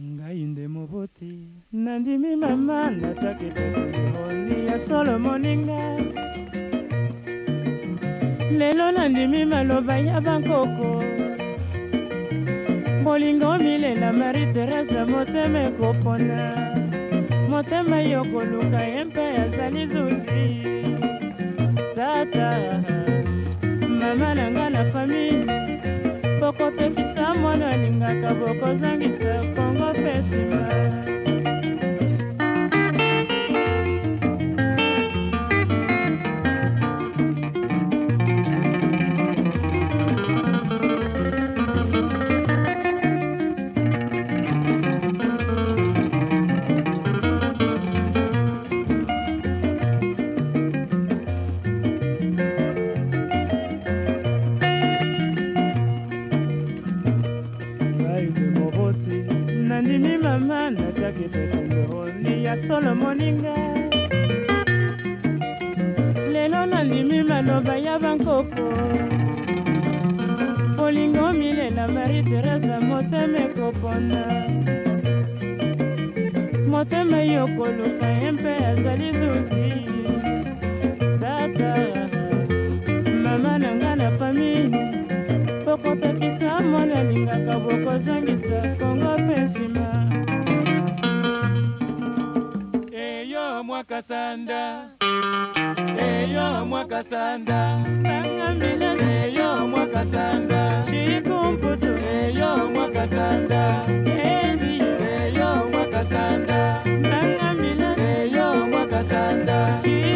ngai nde mobuti nandimi mama natiaki tetemoni ya solo moninga lelo nandimi maloba ya bankoko bolingo milela marie terese motema ekopona motema yokolunga ye mpe azali zuzi bokotekisa mwana alingaka bokozangisa kongo mpe nsima mama nazaki petondoro ni ya solo moninga lelo nandimi maloba ya bankoko olingo milela marie teresa motema ekoponda motema yokoluka ye mpe azali zuzi mwakasanda eyo mwakasanda bangambira eyo mwakasanda chikumputu eyo mwakasanda endi eyo mwakasanda bangambira eyo mwakasanda